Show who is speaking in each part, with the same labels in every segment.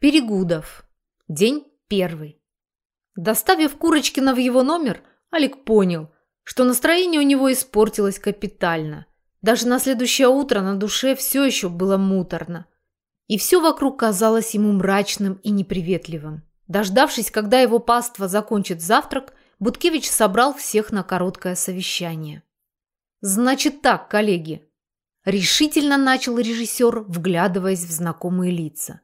Speaker 1: Перегудов. День первый. Доставив Курочкина в его номер, Алик понял, что настроение у него испортилось капитально. Даже на следующее утро на душе все еще было муторно. И все вокруг казалось ему мрачным и неприветливым. Дождавшись, когда его паства закончит завтрак, Буткевич собрал всех на короткое совещание. «Значит так, коллеги», – решительно начал режиссер, вглядываясь в знакомые лица.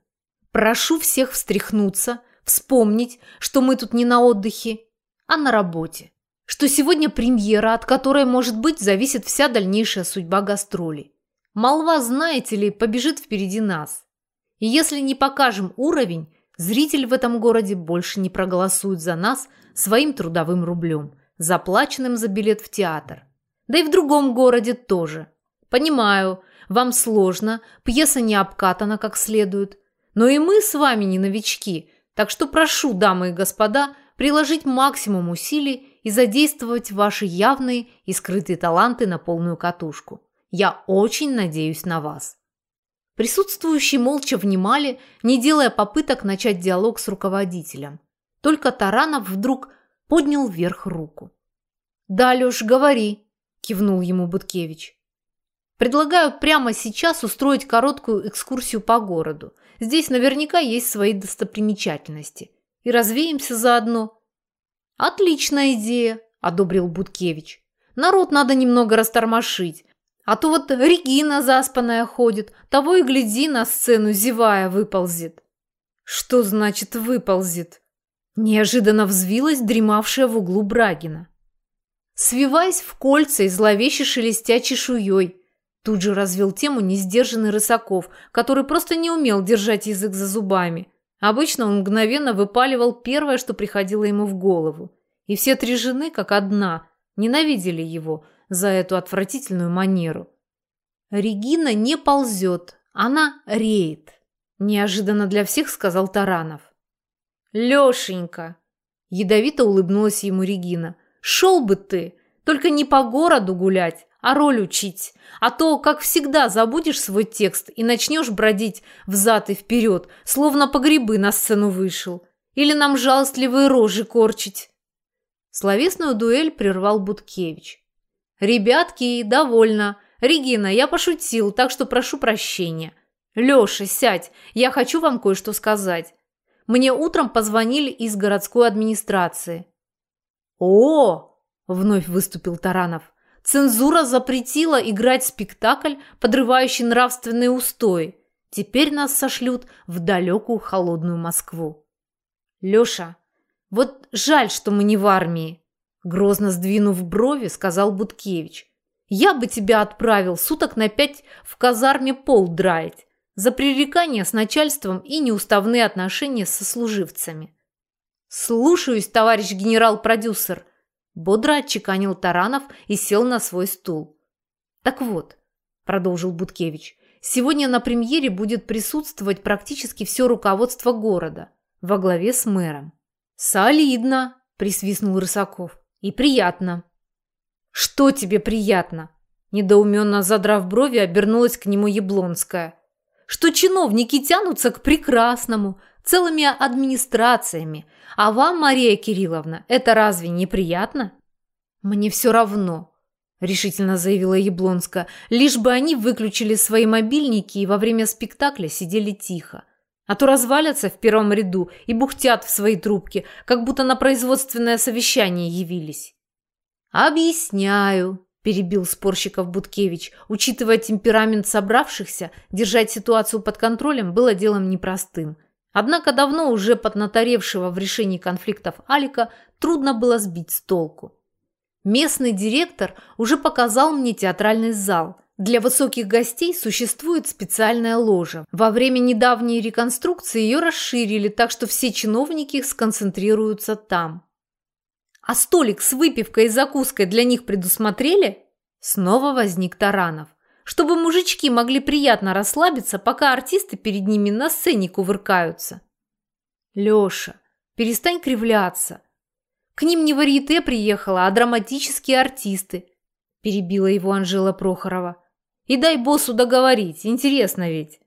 Speaker 1: Прошу всех встряхнуться, вспомнить, что мы тут не на отдыхе, а на работе. Что сегодня премьера, от которой, может быть, зависит вся дальнейшая судьба гастролей. Молва, знаете ли, побежит впереди нас. И если не покажем уровень, зритель в этом городе больше не проголосует за нас своим трудовым рублем, заплаченным за билет в театр. Да и в другом городе тоже. Понимаю, вам сложно, пьеса не обкатана как следует – но и мы с вами не новички, так что прошу, дамы и господа, приложить максимум усилий и задействовать ваши явные и скрытые таланты на полную катушку. Я очень надеюсь на вас. Присутствующие молча внимали, не делая попыток начать диалог с руководителем. Только Таранов вдруг поднял вверх руку. «Да, Леш, говори», – кивнул ему Буткевич. «Предлагаю прямо сейчас устроить короткую экскурсию по городу – Здесь наверняка есть свои достопримечательности. И развеемся заодно. Отличная идея, одобрил Буткевич. Народ надо немного растормошить. А то вот Регина заспанная ходит, того и гляди на сцену, зевая, выползет. Что значит выползет? Неожиданно взвилась дремавшая в углу Брагина. Свиваясь в кольца и зловеще шелестя чешуей, Тут же развел тему несдержанный Рысаков, который просто не умел держать язык за зубами. Обычно он мгновенно выпаливал первое, что приходило ему в голову. И все три жены, как одна, ненавидели его за эту отвратительную манеру. «Регина не ползет, она реет», – неожиданно для всех сказал Таранов. «Лешенька!» – ядовито улыбнулась ему Регина. «Шел бы ты, только не по городу гулять, а роль учить. А то, как всегда, забудешь свой текст и начнешь бродить взад и вперед, словно по грибы на сцену вышел. Или нам жалостливые рожи корчить. Словесную дуэль прервал Буткевич. «Ребятки, довольно. Регина, я пошутил, так что прошу прощения. Леша, сядь, я хочу вам кое-что сказать. Мне утром позвонили из городской администрации». «О!» – вновь выступил Таранов. Цензура запретила играть спектакль, подрывающий нравственные устои. Теперь нас сошлют в далекую холодную Москву. Леша, вот жаль, что мы не в армии. Грозно сдвинув брови, сказал Буткевич. Я бы тебя отправил суток на пять в казарме пол драить за пререкание с начальством и неуставные отношения со служивцами. «Слушаюсь, товарищ генерал-продюсер», Бодро отчеканил Таранов и сел на свой стул. «Так вот», – продолжил Буткевич, – «сегодня на премьере будет присутствовать практически все руководство города во главе с мэром». «Солидно», – присвистнул Рысаков. «И приятно». «Что тебе приятно?» Недоуменно задрав брови, обернулась к нему Яблонская. «Что чиновники тянутся к прекрасному, целыми администрациями, а вам, Мария Кирилловна, это разве неприятно? Мне все равно, решительно заявила Яблонская, лишь бы они выключили свои мобильники и во время спектакля сидели тихо. А то развалятся в первом ряду и бухтят в свои трубки, как будто на производственное совещание явились. «Объясняю», – перебил спорщиков Буткевич. Учитывая темперамент собравшихся, держать ситуацию под контролем было делом непростым. Однако давно уже поднаторевшего в решении конфликтов Алика трудно было сбить с толку. Местный директор уже показал мне театральный зал. Для высоких гостей существует специальная ложа. Во время недавней реконструкции ее расширили, так что все чиновники сконцентрируются там. А столик с выпивкой и закуской для них предусмотрели? Снова возник Таранов чтобы мужички могли приятно расслабиться, пока артисты перед ними на сцене кувыркаются. Леша, перестань кривляться. К ним не варьете приехала, а драматические артисты, перебила его Анжела Прохорова. И дай боссу договорить, интересно ведь.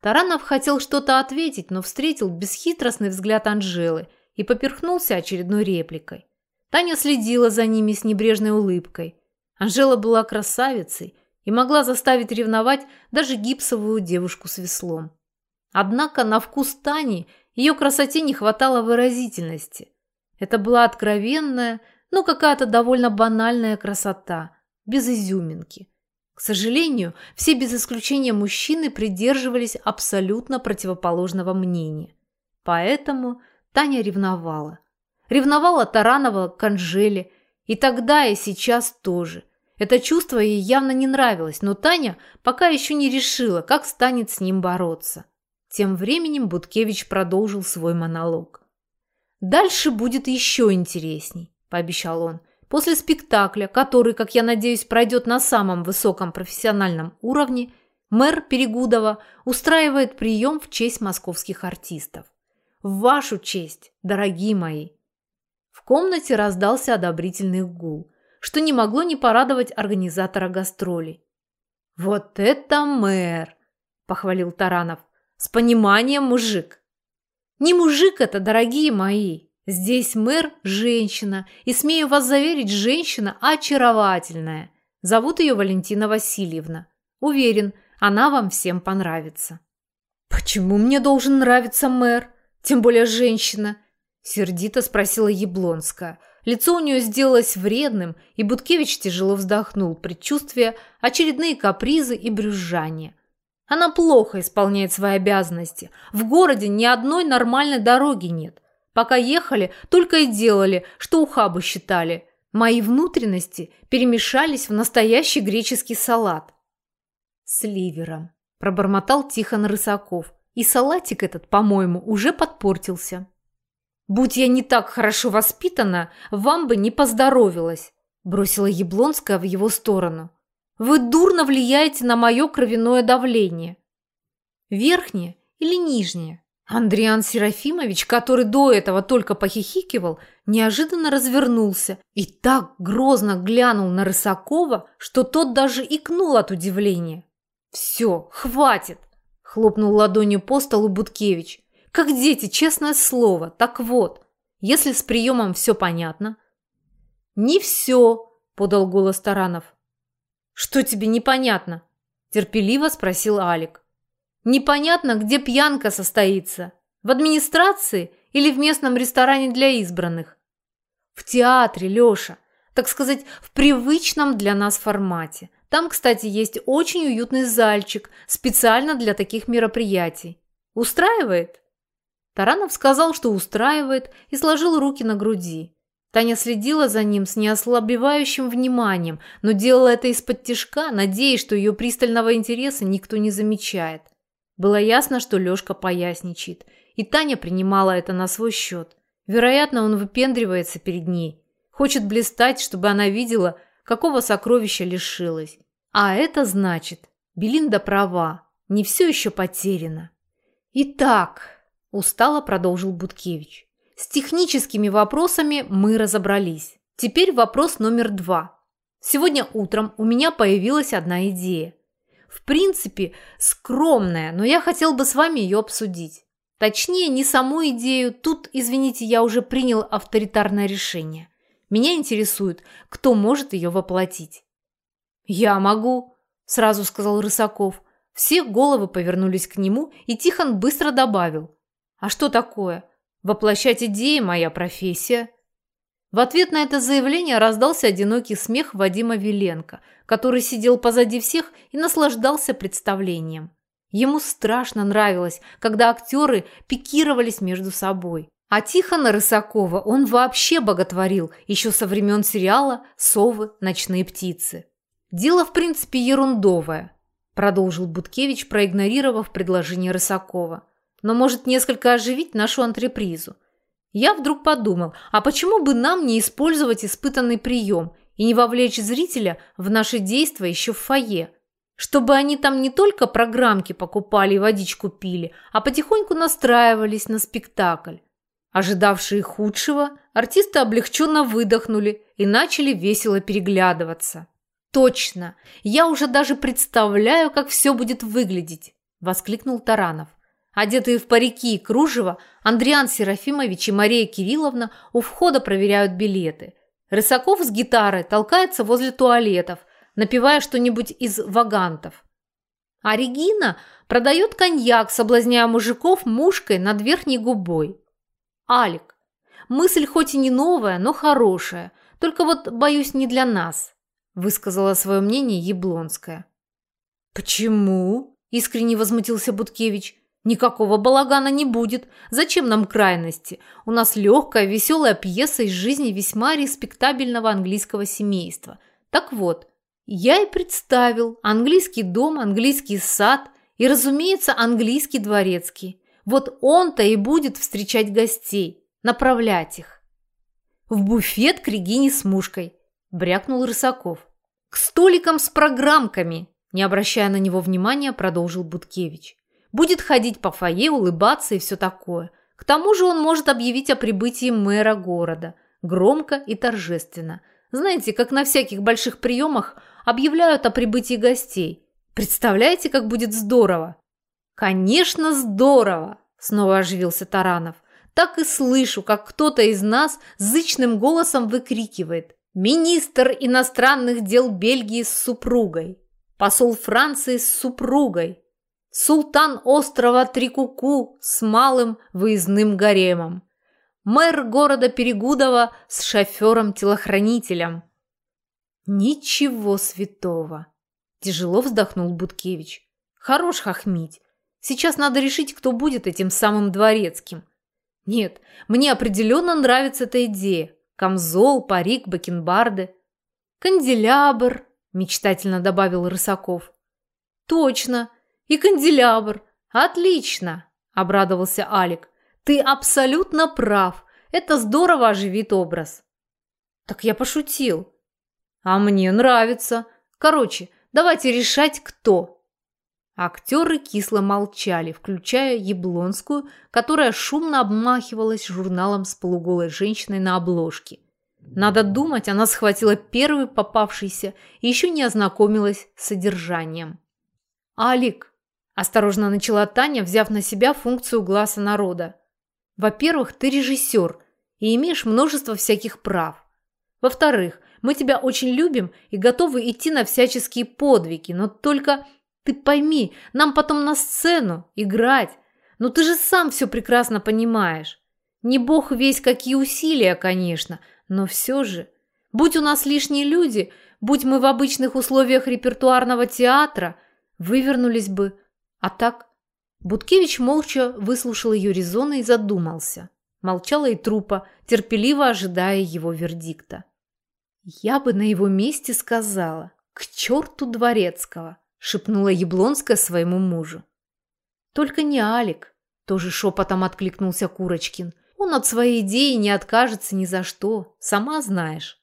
Speaker 1: Таранов хотел что-то ответить, но встретил бесхитростный взгляд Анжелы и поперхнулся очередной репликой. Таня следила за ними с небрежной улыбкой. Анжела была красавицей и могла заставить ревновать даже гипсовую девушку с веслом. Однако на вкус Тани ее красоте не хватало выразительности. Это была откровенная, но какая-то довольно банальная красота, без изюминки. К сожалению, все без исключения мужчины придерживались абсолютно противоположного мнения. Поэтому Таня ревновала. Ревновала Таранова к Анжеле, и тогда, и сейчас тоже. Это чувство ей явно не нравилось, но Таня пока еще не решила, как станет с ним бороться. Тем временем Буткевич продолжил свой монолог. «Дальше будет еще интересней», – пообещал он. После спектакля, который, как я надеюсь, пройдет на самом высоком профессиональном уровне, мэр Перегудова устраивает прием в честь московских артистов. В вашу честь, дорогие мои. В комнате раздался одобрительный гул, что не могло не порадовать организатора гастролей. «Вот это мэр!» – похвалил Таранов. «С пониманием, мужик!» «Не мужик это, дорогие мои!» Здесь мэр – женщина, и, смею вас заверить, женщина очаровательная. Зовут ее Валентина Васильевна. Уверен, она вам всем понравится». «Почему мне должен нравиться мэр? Тем более женщина?» – сердито спросила Яблонская. Лицо у нее сделалось вредным, и Буткевич тяжело вздохнул, предчувствуя очередные капризы и брюзжания. Она плохо исполняет свои обязанности. В городе ни одной нормальной дороги нет. Пока ехали, только и делали, что ухабы считали. Мои внутренности перемешались в настоящий греческий салат. С ливером. Пробормотал Тихон Рысаков. И салатик этот, по-моему, уже подпортился. «Будь я не так хорошо воспитана, вам бы не поздоровилось», бросила Яблонская в его сторону. «Вы дурно влияете на мое кровяное давление». «Верхнее или нижнее?» Андриан Серафимович, который до этого только похихикивал, неожиданно развернулся и так грозно глянул на Рысакова, что тот даже икнул от удивления. «Все, хватит!» – хлопнул ладонью по столу Буткевич. «Как дети, честное слово. Так вот, если с приемом все понятно...» «Не все!» – подал голос Таранов. «Что тебе непонятно?» – терпеливо спросил Алик. Непонятно, где пьянка состоится. В администрации или в местном ресторане для избранных. В театре, Леша. Так сказать, в привычном для нас формате. Там, кстати, есть очень уютный зальчик, специально для таких мероприятий. Устраивает? Таранов сказал, что устраивает, и сложил руки на груди. Таня следила за ним с неослабевающим вниманием, но делала это из-под тишка, надеясь, что ее пристального интереса никто не замечает. Было ясно, что Лёшка поясничает, и Таня принимала это на свой счет. Вероятно, он выпендривается перед ней, хочет блистать, чтобы она видела, какого сокровища лишилась. А это значит, Белинда права, не все еще потеряно. Итак, устало продолжил Буткевич, с техническими вопросами мы разобрались. Теперь вопрос номер два. Сегодня утром у меня появилась одна идея. В принципе, скромная, но я хотел бы с вами ее обсудить. Точнее, не саму идею, тут, извините, я уже принял авторитарное решение. Меня интересует, кто может ее воплотить. «Я могу», – сразу сказал Рысаков. Все головы повернулись к нему, и Тихон быстро добавил. «А что такое? Воплощать идеи – моя профессия». В ответ на это заявление раздался одинокий смех Вадима Виленко, который сидел позади всех и наслаждался представлением. Ему страшно нравилось, когда актеры пикировались между собой. А Тихона Рысакова он вообще боготворил еще со времен сериала «Совы. Ночные птицы». «Дело, в принципе, ерундовое», – продолжил Буткевич, проигнорировав предложение Рысакова. «Но может несколько оживить нашу антрепризу. Я вдруг подумал, а почему бы нам не использовать испытанный прием и не вовлечь зрителя в наши действия еще в фойе? Чтобы они там не только программки покупали и водичку пили, а потихоньку настраивались на спектакль. Ожидавшие худшего, артисты облегченно выдохнули и начали весело переглядываться. Точно, я уже даже представляю, как все будет выглядеть. – воскликнул Таранов. Одетые в парики и кружево, Андриан Серафимович и Мария Кирилловна у входа проверяют билеты. Рысаков с гитарой толкается возле туалетов, напевая что-нибудь из вагантов. А Регина продает коньяк, соблазняя мужиков мушкой над верхней губой. Алик. Мысль хоть и не новая, но хорошая. Только вот, боюсь, не для нас, высказала свое мнение Яблонская. Почему? Искренне возмутился Буткевич. Никакого балагана не будет. Зачем нам крайности? У нас легкая, веселая пьеса из жизни весьма респектабельного английского семейства. Так вот, я и представил английский дом, английский сад и, разумеется, английский дворецкий. Вот он-то и будет встречать гостей, направлять их. В буфет к Регине с мушкой, брякнул Рысаков. К столикам с программками, не обращая на него внимания, продолжил Буткевич. Будет ходить по фойе, улыбаться и все такое. К тому же он может объявить о прибытии мэра города. Громко и торжественно. Знаете, как на всяких больших приемах объявляют о прибытии гостей. Представляете, как будет здорово? Конечно, здорово! Снова оживился Таранов. Так и слышу, как кто-то из нас зычным голосом выкрикивает. Министр иностранных дел Бельгии с супругой. Посол Франции с супругой султан острова Трикуку с малым выездным гаремом, мэр города Перегудова с шофером-телохранителем. Ничего святого. Тяжело вздохнул Буткевич. Хорош хохмить. Сейчас надо решить, кто будет этим самым дворецким. Нет, мне определенно нравится эта идея. Камзол, парик, бакенбарды. Канделябр, мечтательно добавил Рысаков. Точно, и канделябр. Отлично, обрадовался Алик. Ты абсолютно прав. Это здорово оживит образ. Так я пошутил. А мне нравится. Короче, давайте решать, кто. Актеры кисло молчали, включая Яблонскую, которая шумно обмахивалась журналом с полуголой женщиной на обложке. Надо думать, она схватила первый попавшийся и еще не ознакомилась с содержанием. «Алик, Осторожно начала Таня, взяв на себя функцию глаза народа. Во-первых, ты режиссер и имеешь множество всяких прав. Во-вторых, мы тебя очень любим и готовы идти на всяческие подвиги, но только ты пойми, нам потом на сцену играть. Но ты же сам все прекрасно понимаешь. Не бог весь какие усилия, конечно, но все же. Будь у нас лишние люди, будь мы в обычных условиях репертуарного театра, вывернулись бы, а так? Буткевич молча выслушал ее резоны и задумался. Молчала и трупа, терпеливо ожидая его вердикта. «Я бы на его месте сказала, к черту Дворецкого!» шепнула Яблонская своему мужу. «Только не Алик», тоже шепотом откликнулся Курочкин. «Он от своей идеи не откажется ни за что, сама знаешь».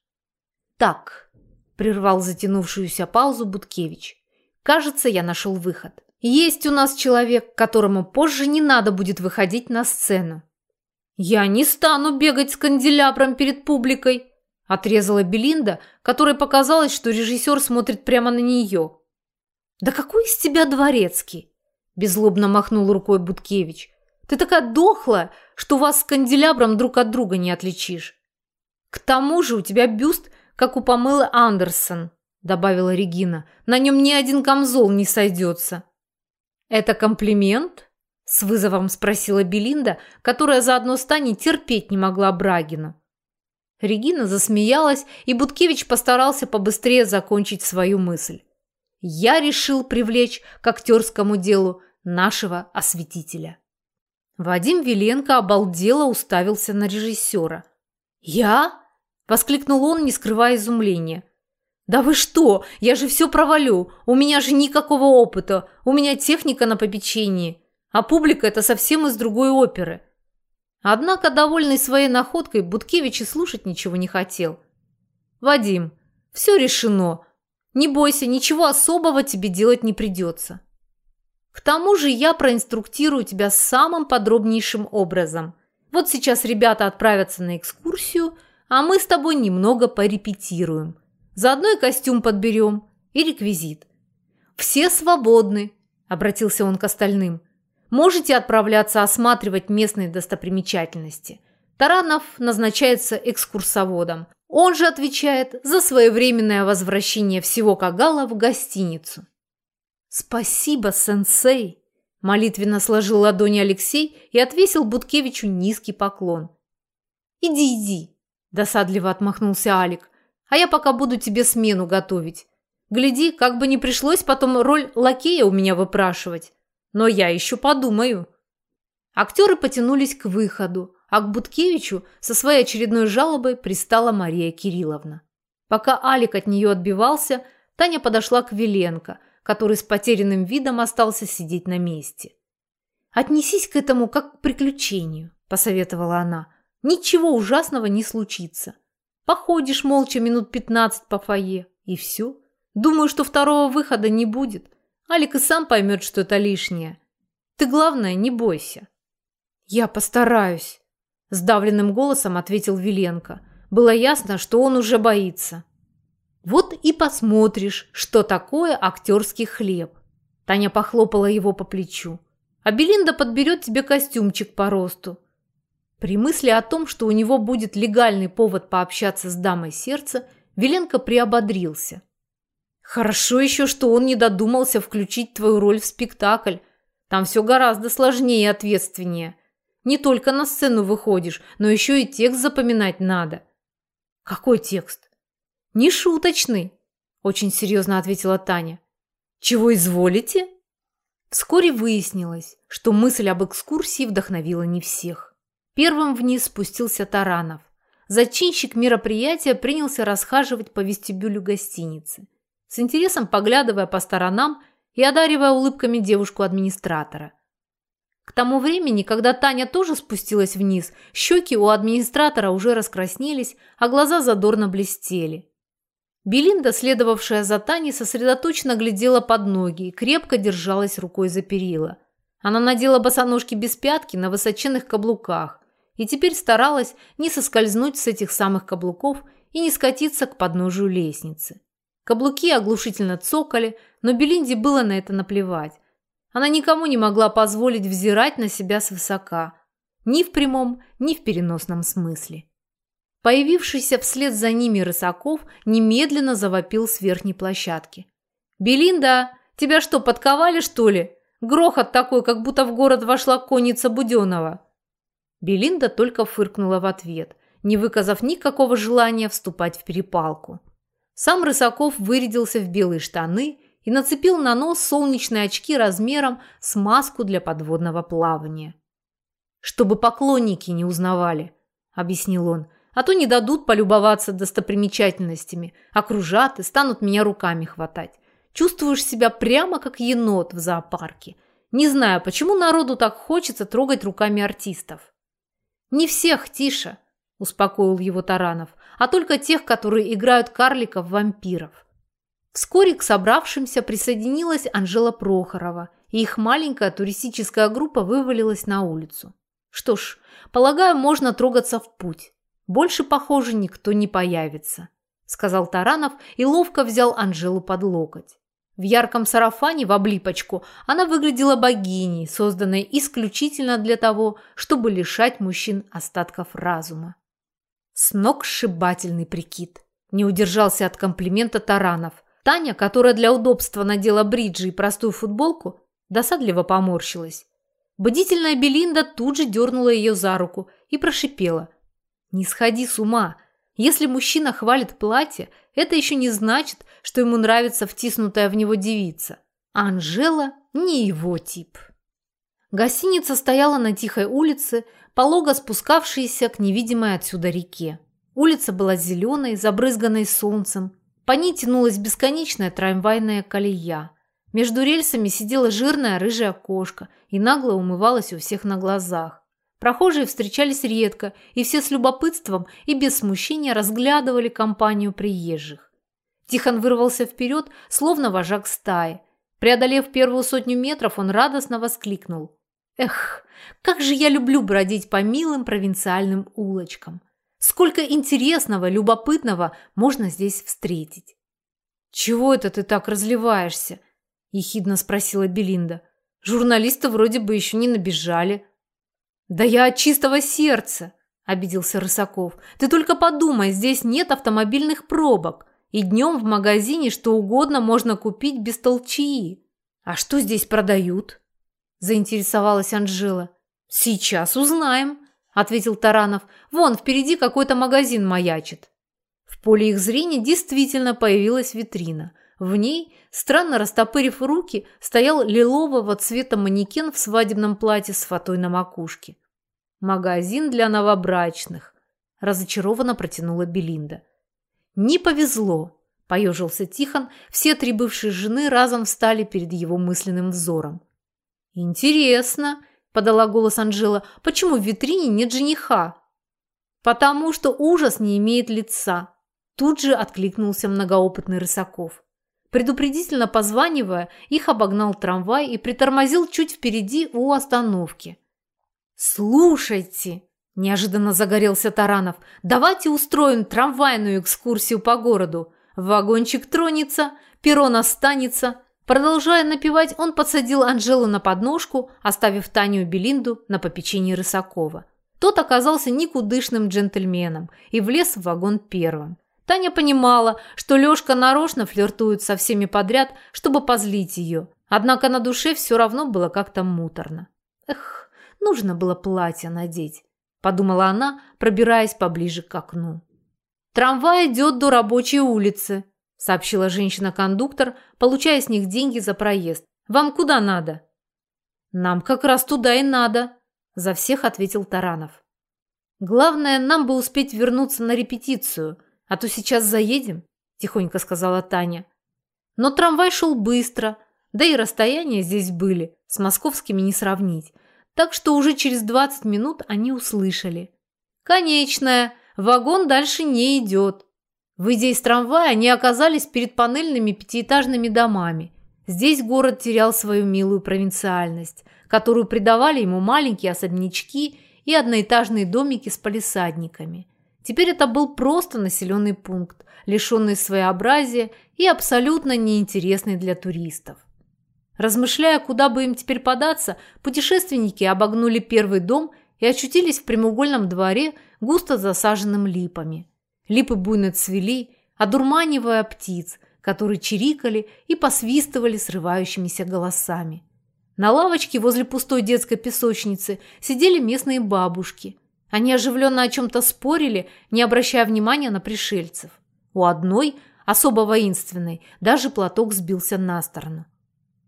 Speaker 1: «Так», – прервал затянувшуюся паузу Буткевич. «Кажется, я нашел выход. Есть у нас человек, которому позже не надо будет выходить на сцену. «Я не стану бегать с канделябром перед публикой», – отрезала Белинда, которой показалось, что режиссер смотрит прямо на нее. «Да какой из тебя дворецкий?» – беззлобно махнул рукой Буткевич. «Ты такая дохлая, что вас с канделябром друг от друга не отличишь. К тому же у тебя бюст, как у Памелы Андерсон», – добавила Регина. «На нем ни один камзол не сойдется». «Это комплимент?» – с вызовом спросила Белинда, которая заодно с Таней терпеть не могла Брагину. Регина засмеялась, и Буткевич постарался побыстрее закончить свою мысль. «Я решил привлечь к актерскому делу нашего осветителя». Вадим Веленко обалдело уставился на режиссера. «Я?» – воскликнул он, не скрывая изумления. «Да вы что? Я же все провалю. У меня же никакого опыта. У меня техника на попечении. А публика – это совсем из другой оперы». Однако, довольный своей находкой, Буткевич и слушать ничего не хотел. «Вадим, все решено. Не бойся, ничего особого тебе делать не придется. К тому же я проинструктирую тебя самым подробнейшим образом. Вот сейчас ребята отправятся на экскурсию, а мы с тобой немного порепетируем». Заодно и костюм подберем, и реквизит. Все свободны. – обратился он к остальным. «Можете отправляться осматривать местные достопримечательности. Таранов назначается экскурсоводом. Он же отвечает за своевременное возвращение всего Кагала в гостиницу». «Спасибо, сенсей!» – молитвенно сложил ладони Алексей и отвесил Буткевичу низкий поклон. «Иди, иди!» – досадливо отмахнулся Алик. «А я пока буду тебе смену готовить. Гляди, как бы не пришлось потом роль лакея у меня выпрашивать. Но я еще подумаю». Актеры потянулись к выходу, а к Буткевичу со своей очередной жалобой пристала Мария Кирилловна. Пока Алик от нее отбивался, Таня подошла к Веленко, который с потерянным видом остался сидеть на месте. «Отнесись к этому как к приключению», – посоветовала она. «Ничего ужасного не случится. Походишь молча минут пятнадцать по фойе, и все. Думаю, что второго выхода не будет. Алик и сам поймет, что это лишнее. Ты, главное, не бойся». «Я постараюсь», – сдавленным голосом ответил Виленко. Было ясно, что он уже боится. «Вот и посмотришь, что такое актерский хлеб». Таня похлопала его по плечу. «А Белинда подберет тебе костюмчик по росту». При мысли о том, что у него будет легальный повод пообщаться с дамой сердца, Веленко приободрился. Хорошо еще, что он не додумался включить твою роль в спектакль. Там все гораздо сложнее и ответственнее. Не только на сцену выходишь, но еще и текст запоминать надо. Какой текст? Не шуточный, очень серьезно ответила Таня. Чего изволите? Вскоре выяснилось, что мысль об экскурсии вдохновила не всех. Первым вниз спустился Таранов. Зачинщик мероприятия принялся расхаживать по вестибюлю гостиницы с интересом поглядывая по сторонам и одаривая улыбками девушку-администратора. К тому времени, когда Таня тоже спустилась вниз, щеки у администратора уже раскраснелись, а глаза задорно блестели. Белинда, следовавшая за Таней, сосредоточенно глядела под ноги и крепко держалась рукой за перила. Она надела босоножки без пятки на высоченных каблуках и теперь старалась не соскользнуть с этих самых каблуков и не скатиться к подножию лестницы. Каблуки оглушительно цокали, но Белинде было на это наплевать. Она никому не могла позволить взирать на себя свысока. Ни в прямом, ни в переносном смысле. Появившийся вслед за ними Рысаков немедленно завопил с верхней площадки. «Белинда, тебя что, подковали, что ли? Грохот такой, как будто в город вошла конница Буденова». Белинда только фыркнула в ответ, не выказав никакого желания вступать в перепалку. Сам Рысаков вырядился в белые штаны и нацепил на нос солнечные очки размером с маску для подводного плавания. «Чтобы поклонники не узнавали», – объяснил он, «а то не дадут полюбоваться достопримечательностями, окружат и станут меня руками хватать. Чувствуешь себя прямо как енот в зоопарке. Не знаю, почему народу так хочется трогать руками артистов». «Не всех, Тиша», – успокоил его Таранов, а только тех, которые играют карликов-вампиров. Вскоре к собравшимся присоединилась Анжела Прохорова, и их маленькая туристическая группа вывалилась на улицу. Что ж, полагаю, можно трогаться в путь. Больше, похоже, никто не появится, сказал Таранов и ловко взял Анжелу под локоть. В ярком сарафане в облипочку она выглядела богиней, созданной исключительно для того, чтобы лишать мужчин остатков разума. Сногсшибательный прикид. Не удержался от комплимента Таранов. Таня, которая для удобства надела бриджи и простую футболку, досадливо поморщилась. Бдительная Белинда тут же дернула ее за руку и прошипела. «Не сходи с ума. Если мужчина хвалит платье, это еще не значит, что ему нравится втиснутая в него девица. А Анжела не его тип». Гостиница стояла на тихой улице, полого спускавшейся к невидимой отсюда реке. Улица была зеленой, забрызганной солнцем. По ней тянулась бесконечная трамвайная колея. Между рельсами сидела жирная рыжая кошка и нагло умывалась у всех на глазах. Прохожие встречались редко, и все с любопытством и без смущения разглядывали компанию приезжих. Тихон вырвался вперед, словно вожак стаи. Преодолев первую сотню метров, он радостно воскликнул. Эх, как же я люблю бродить по милым провинциальным улочкам. Сколько интересного, любопытного можно здесь встретить. «Чего это ты так разливаешься?» – ехидно спросила Белинда. «Журналисты вроде бы еще не набежали». «Да я от чистого сердца!» – обиделся Рысаков. «Ты только подумай, здесь нет автомобильных пробок, и днем в магазине что угодно можно купить без толчии». «А что здесь продают?» – заинтересовалась Анжела. «Сейчас узнаем», – ответил Таранов. «Вон, впереди какой-то магазин маячит». В поле их зрения действительно появилась витрина. В ней, странно растопырив руки, стоял лилового цвета манекен в свадебном платье с фатой на макушке. «Магазин для новобрачных», – разочарованно протянула Белинда. «Не повезло», – поежился Тихон, все три бывшие жены разом встали перед его мысленным взором. «Интересно», – подала голос Анжела, – «почему в витрине нет жениха?» «Потому что ужас не имеет лица», – тут же откликнулся многоопытный Рысаков. Предупредительно позванивая, их обогнал трамвай и притормозил чуть впереди у остановки. «Слушайте!» – неожиданно загорелся Таранов. «Давайте устроим трамвайную экскурсию по городу. Вагончик тронется, перрон останется». Продолжая напевать, он подсадил Анжелу на подножку, оставив Таню Белинду на попечении Рысакова. Тот оказался никудышным джентльменом и влез в вагон первым. Таня понимала, что Лёшка нарочно флиртует со всеми подряд, чтобы позлить её. Однако на душе всё равно было как-то муторно. Эх, нужно было платье надеть, подумала она, пробираясь поближе к окну. Трамвай идёт до рабочей улицы, сообщила женщина-кондуктор, получая с них деньги за проезд. Вам куда надо? Нам как раз туда и надо, за всех ответил Таранов. Главное, нам бы успеть вернуться на репетицию – а то сейчас заедем», – тихонько сказала Таня. Но трамвай шел быстро, да и расстояния здесь были, с московскими не сравнить. Так что уже через 20 минут они услышали. «Конечная, вагон дальше не идет». Выйдя из трамвая, они оказались перед панельными пятиэтажными домами. Здесь город терял свою милую провинциальность, которую придавали ему маленькие особнячки и одноэтажные домики с палисадниками – Теперь это был просто населенный пункт, лишенный своеобразия и абсолютно неинтересный для туристов. Размышляя, куда бы им теперь податься, путешественники обогнули первый дом и очутились в прямоугольном дворе, густо засаженным липами. Липы буйно цвели, одурманивая птиц, которые чирикали и посвистывали срывающимися голосами. На лавочке возле пустой детской песочницы сидели местные бабушки – они оживленно о чем-то спорили, не обращая внимания на пришельцев. У одной, особо воинственной, даже платок сбился на сторону.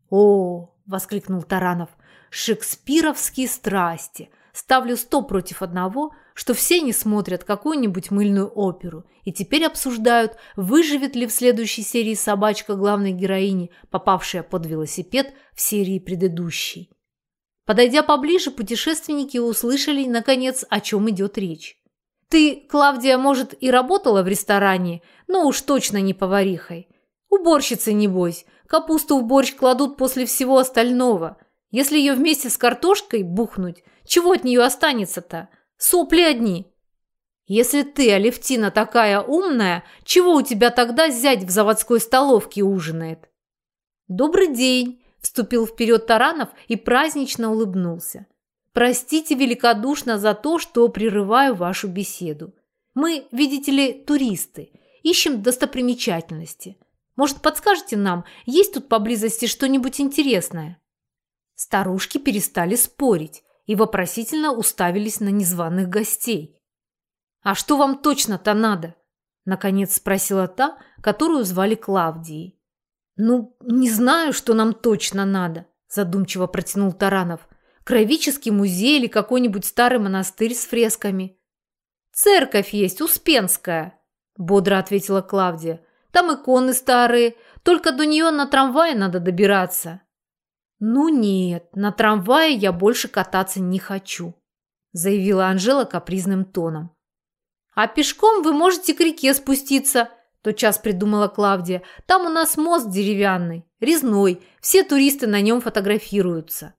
Speaker 1: «О!» – воскликнул Таранов. «Шекспировские страсти! Ставлю сто против одного, что все не смотрят какую-нибудь мыльную оперу и теперь обсуждают, выживет ли в следующей серии собачка главной героини, попавшая под велосипед в серии предыдущей. Подойдя поближе, путешественники услышали, наконец, о чем идет речь. «Ты, Клавдия, может, и работала в ресторане, но уж точно не поварихой. Уборщицы, небось. Капусту в борщ кладут после всего остального. Если ее вместе с картошкой бухнуть, чего от нее останется-то? Сопли одни». «Если ты, Алевтина, такая умная, чего у тебя тогда зять в заводской столовке ужинает?» «Добрый день!» Вступил вперед Таранов и празднично улыбнулся. «Простите великодушно за то, что прерываю вашу беседу. Мы, видите ли, туристы, ищем достопримечательности. Может, подскажете нам, есть тут поблизости что-нибудь интересное?» Старушки перестали спорить и вопросительно уставились на незваных гостей. «А что вам точно-то надо?» – наконец спросила та, которую звали Клавдией. «Ну, не знаю, что нам точно надо», – задумчиво протянул Таранов. «Кровический музей или какой-нибудь старый монастырь с фресками?» «Церковь есть, Успенская», – бодро ответила Клавдия. «Там иконы старые, только до нее на трамвае надо добираться». «Ну нет, на трамвае я больше кататься не хочу», – заявила Анжела капризным тоном. «А пешком вы можете к реке спуститься», тотчас придумала Клавдия. Там у нас мост деревянный, резной, все туристы на нем фотографируются.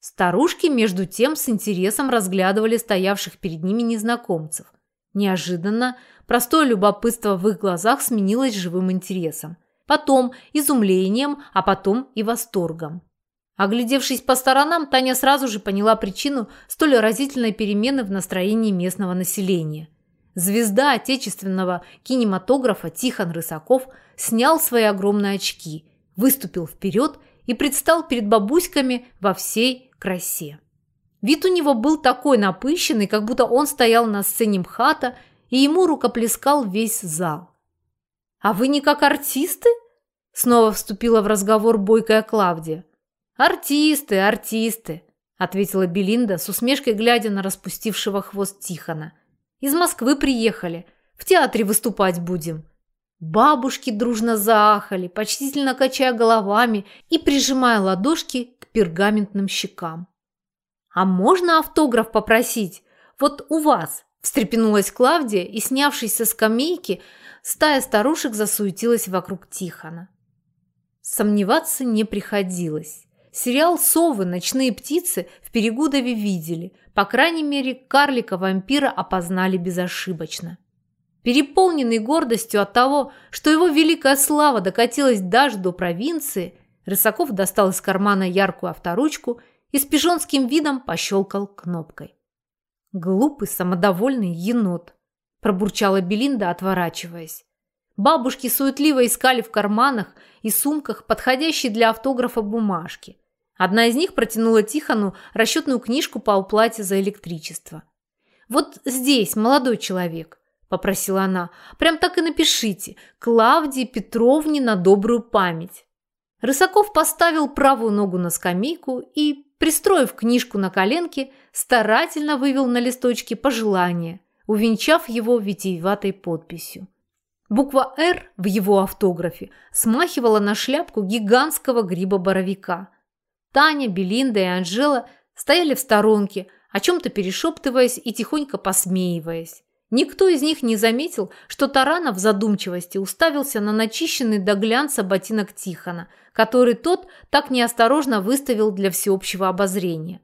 Speaker 1: Старушки, между тем, с интересом разглядывали стоявших перед ними незнакомцев. Неожиданно простое любопытство в их глазах сменилось живым интересом. потом изумлением, а потом и восторгом. Оглядевшись по сторонам, Таня сразу же поняла причину столь разительной перемены в настроении местного населения. Звезда отечественного кинематографа Тихон Рысаков снял свои огромные очки, выступил вперед и предстал перед бабуськами во всей красе. Вид у него был такой напыщенный, как будто он стоял на сцене МХАТа, и ему рукоплескал весь зал. «А вы не как артисты?» Снова вступила в разговор бойкая Клавдия. «Артисты, артисты», – ответила Белинда с усмешкой, глядя на распустившего хвост Тихона. «Из Москвы приехали. В театре выступать будем». Бабушки дружно заахали, почтительно качая головами и прижимая ладошки к пергаментным щекам. «А можно автограф попросить? Вот у вас!» – встрепенулась Клавдия и, снявшись со скамейки, стая старушек засуетилась вокруг Тихона. Сомневаться не приходилось. Сериал «Совы. Ночные птицы» в Перегудове видели. По крайней мере, карлика-вампира опознали безошибочно. Переполненный гордостью от того, что его великая слава докатилась даже до провинции, Рысаков достал из кармана яркую авторучку и с пижонским видом пощелкал кнопкой. «Глупый, самодовольный енот», – пробурчала Белинда, отворачиваясь. Бабушки суетливо искали в карманах и сумках подходящие для автографа бумажки. Одна из них протянула Тихону расчетную книжку по уплате за электричество. «Вот здесь, молодой человек», – попросила она, – «прям так и напишите. Клавдии Петровне на добрую память». Рысаков поставил правую ногу на скамейку и, пристроив книжку на коленке, старательно вывел на листочке пожелание, увенчав его витиеватой подписью. Буква «Р» в его автографе смахивала на шляпку гигантского гриба-боровика – Таня, Белинда и Анжела стояли в сторонке, о чем-то перешептываясь и тихонько посмеиваясь. Никто из них не заметил, что Таранов в задумчивости уставился на начищенный до глянца ботинок Тихона, который тот так неосторожно выставил для всеобщего обозрения.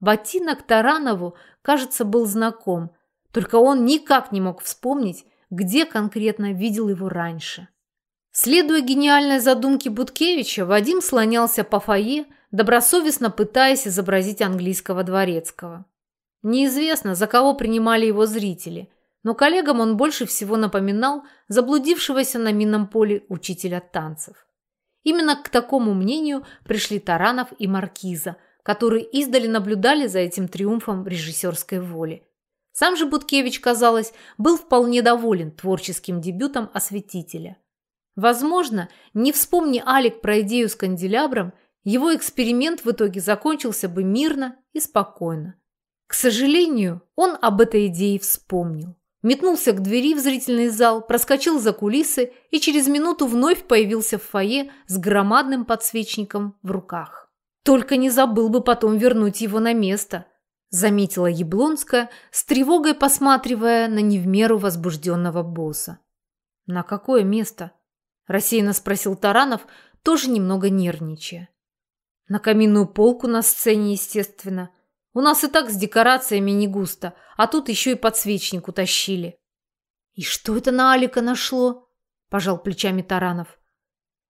Speaker 1: Ботинок Таранову, кажется, был знаком, только он никак не мог вспомнить, где конкретно видел его раньше. Следуя гениальной задумке Буткевича, Вадим слонялся по фойе, добросовестно пытаясь изобразить английского дворецкого. Неизвестно, за кого принимали его зрители, но коллегам он больше всего напоминал заблудившегося на минном поле учителя танцев. Именно к такому мнению пришли Таранов и Маркиза, которые издали наблюдали за этим триумфом режиссерской воли. Сам же Буткевич, казалось, был вполне доволен творческим дебютом осветителя. Возможно, не вспомни Алик про идею с канделябром – его эксперимент в итоге закончился бы мирно и спокойно. К сожалению, он об этой идее вспомнил. Метнулся к двери в зрительный зал, проскочил за кулисы и через минуту вновь появился в фойе с громадным подсвечником в руках. Только не забыл бы потом вернуть его на место, заметила Яблонская, с тревогой посматривая на не в меру возбужденного босса. «На какое место?» – рассеянно спросил Таранов, тоже немного нервничая. На каминную полку на сцене, естественно. У нас и так с декорациями не густо, а тут еще и подсвечник утащили. «И что это на Алика нашло?» – пожал плечами Таранов.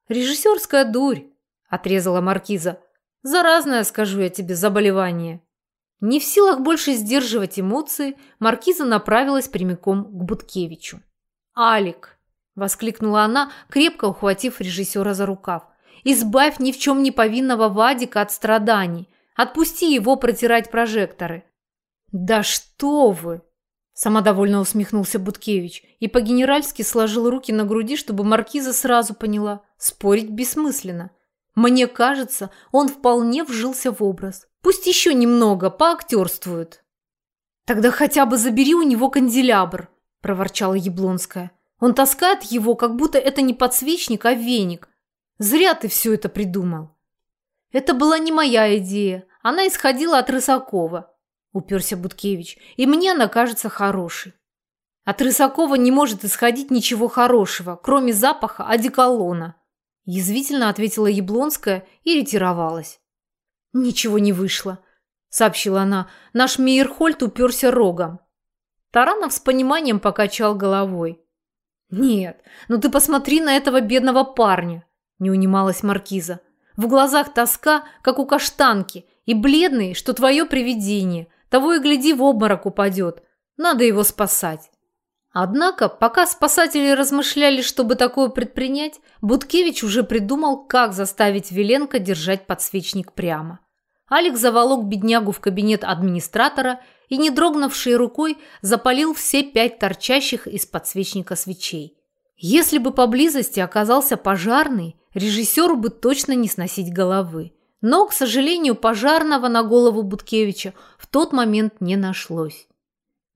Speaker 1: «Режиссерская дурь», – отрезала Маркиза. «Заразное, скажу я тебе, заболевание». Не в силах больше сдерживать эмоции, Маркиза направилась прямиком к Буткевичу. «Алик!» – воскликнула она, крепко ухватив режиссера за рукав – Избавь ни в чем не повинного Вадика от страданий. Отпусти его протирать прожекторы». «Да что вы!» Самодовольно усмехнулся Буткевич и по-генеральски сложил руки на груди, чтобы маркиза сразу поняла. Спорить бессмысленно. Мне кажется, он вполне вжился в образ. Пусть еще немного поактерствует. «Тогда хотя бы забери у него канделябр», – проворчала Яблонская. «Он таскает его, как будто это не подсвечник, а веник. Зря ты все это придумал. Это была не моя идея. Она исходила от Рысакова, уперся Буткевич. И мне она кажется хорошей. От Рысакова не может исходить ничего хорошего, кроме запаха одеколона. Язвительно ответила Яблонская и ретировалась. Ничего не вышло, сообщила она. Наш Мейерхольд уперся рогом. Таранов с пониманием покачал головой. «Нет, ну ты посмотри на этого бедного парня!» – не унималась Маркиза. «В глазах тоска, как у каштанки, и бледный, что твое привидение. Того и гляди, в обморок упадет. Надо его спасать». Однако, пока спасатели размышляли, чтобы такое предпринять, Буткевич уже придумал, как заставить Веленко держать подсвечник прямо. Алекс заволок беднягу в кабинет администратора и, не дрогнувшей рукой, запалил все пять торчащих из подсвечника свечей. Если бы поблизости оказался пожарный, режиссеру бы точно не сносить головы. Но, к сожалению, пожарного на голову Буткевича в тот момент не нашлось.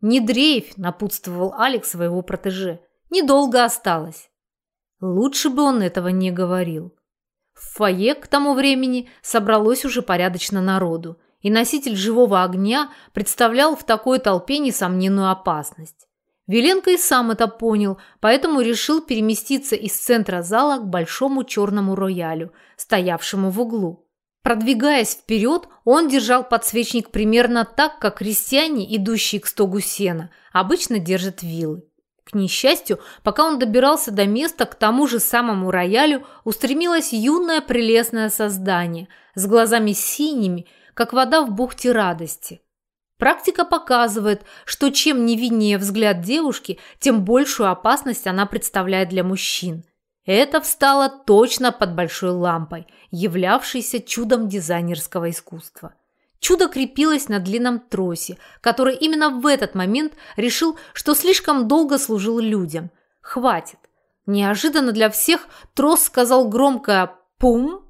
Speaker 1: «Не дрейфь», – напутствовал Алекс своего протеже. «Недолго осталось». Лучше бы он этого не говорил. В фойе к тому времени собралось уже порядочно народу, и носитель живого огня представлял в такой толпе несомненную опасность. Веленко и сам это понял, поэтому решил переместиться из центра зала к большому черному роялю, стоявшему в углу. Продвигаясь вперед, он держал подсвечник примерно так, как крестьяне, идущие к стогу сена, обычно держат вилы. К несчастью, пока он добирался до места, к тому же самому роялю устремилось юное прелестное создание с глазами синими, как вода в бухте радости. Практика показывает, что чем невиннее взгляд девушки, тем большую опасность она представляет для мужчин. Это встало точно под большой лампой, являвшейся чудом дизайнерского искусства. Чудо крепилось на длинном тросе, который именно в этот момент решил, что слишком долго служил людям. Хватит. Неожиданно для всех трос сказал громкое «пум»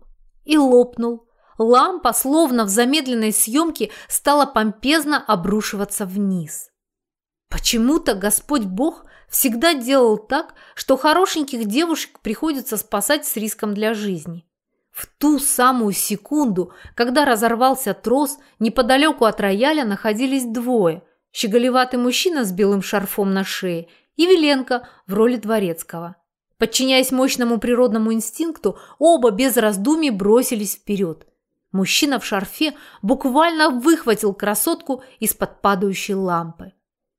Speaker 1: и лопнул. Лампа, словно в замедленной съемке, стала помпезно обрушиваться вниз. Почему-то Господь Бог всегда делал так, что хорошеньких девушек приходится спасать с риском для жизни. В ту самую секунду, когда разорвался трос, неподалеку от рояля находились двое – щеголеватый мужчина с белым шарфом на шее и Веленко в роли дворецкого. Подчиняясь мощному природному инстинкту, оба без раздумий бросились вперед. Мужчина в шарфе буквально выхватил красотку из-под падающей лампы.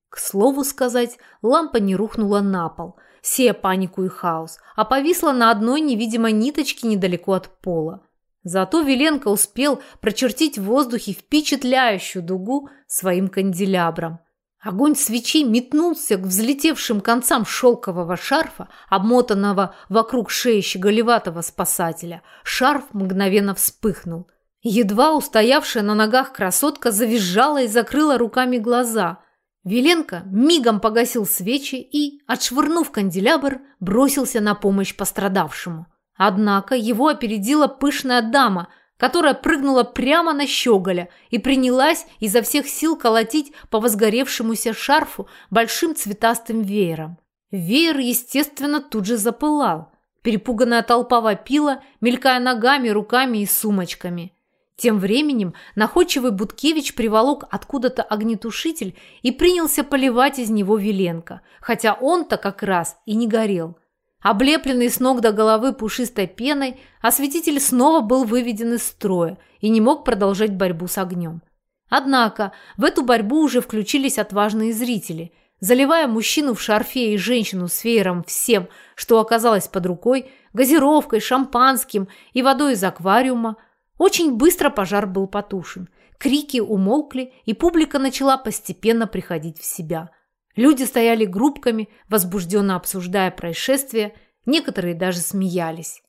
Speaker 1: К слову сказать, лампа не рухнула на пол – сея панику и хаос, а повисла на одной невидимой ниточке недалеко от пола. Зато Веленко успел прочертить в воздухе впечатляющую дугу своим канделябром. Огонь свечи метнулся к взлетевшим концам шелкового шарфа, обмотанного вокруг шеи щеголеватого спасателя. Шарф мгновенно вспыхнул. Едва устоявшая на ногах красотка завизжала и закрыла руками глаза – Веленко мигом погасил свечи и, отшвырнув канделябр, бросился на помощь пострадавшему. Однако его опередила пышная дама, которая прыгнула прямо на щеголя и принялась изо всех сил колотить по возгоревшемуся шарфу большим цветастым веером. Веер, естественно, тут же запылал. Перепуганная толпа вопила, мелькая ногами, руками и сумочками – тем временем находчивый Буткевич приволок откуда-то огнетушитель и принялся поливать из него Веленко, хотя он-то как раз и не горел. Облепленный с ног до головы пушистой пеной, осветитель снова был выведен из строя и не мог продолжать борьбу с огнем. Однако в эту борьбу уже включились отважные зрители, заливая мужчину в шарфе и женщину с веером всем, что оказалось под рукой, газировкой, шампанским и водой из аквариума – очень быстро пожар был потушен. Крики умолкли, и публика начала постепенно приходить в себя. Люди стояли группками, возбужденно обсуждая происшествие, некоторые даже смеялись.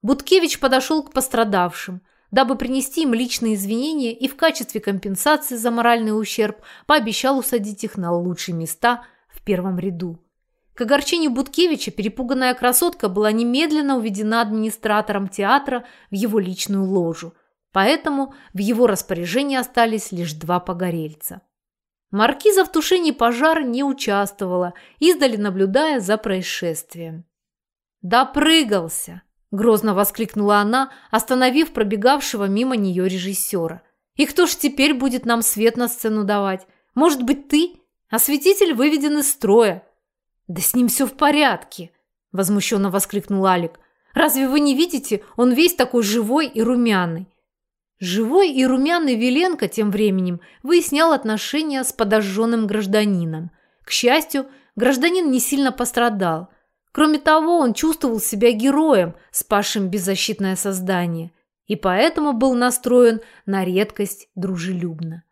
Speaker 1: Буткевич подошел к пострадавшим, дабы принести им личные извинения и в качестве компенсации за моральный ущерб пообещал усадить их на лучшие места в первом ряду. К огорчению Буткевича перепуганная красотка была немедленно уведена администратором театра в его личную ложу, поэтому в его распоряжении остались лишь два погорельца. Маркиза в тушении пожара не участвовала, издали наблюдая за происшествием. «Допрыгался!» – грозно воскликнула она, остановив пробегавшего мимо нее режиссера. «И кто ж теперь будет нам свет на сцену давать? Может быть, ты? Осветитель выведен из строя. «Да с ним все в порядке!» – возмущенно воскликнул Алик. «Разве вы не видите? Он весь такой живой и румяный». Живой и румяный Веленко тем временем выяснял отношения с подожженным гражданином. К счастью, гражданин не сильно пострадал. Кроме того, он чувствовал себя героем, спасшим беззащитное создание, и поэтому был настроен на редкость дружелюбно.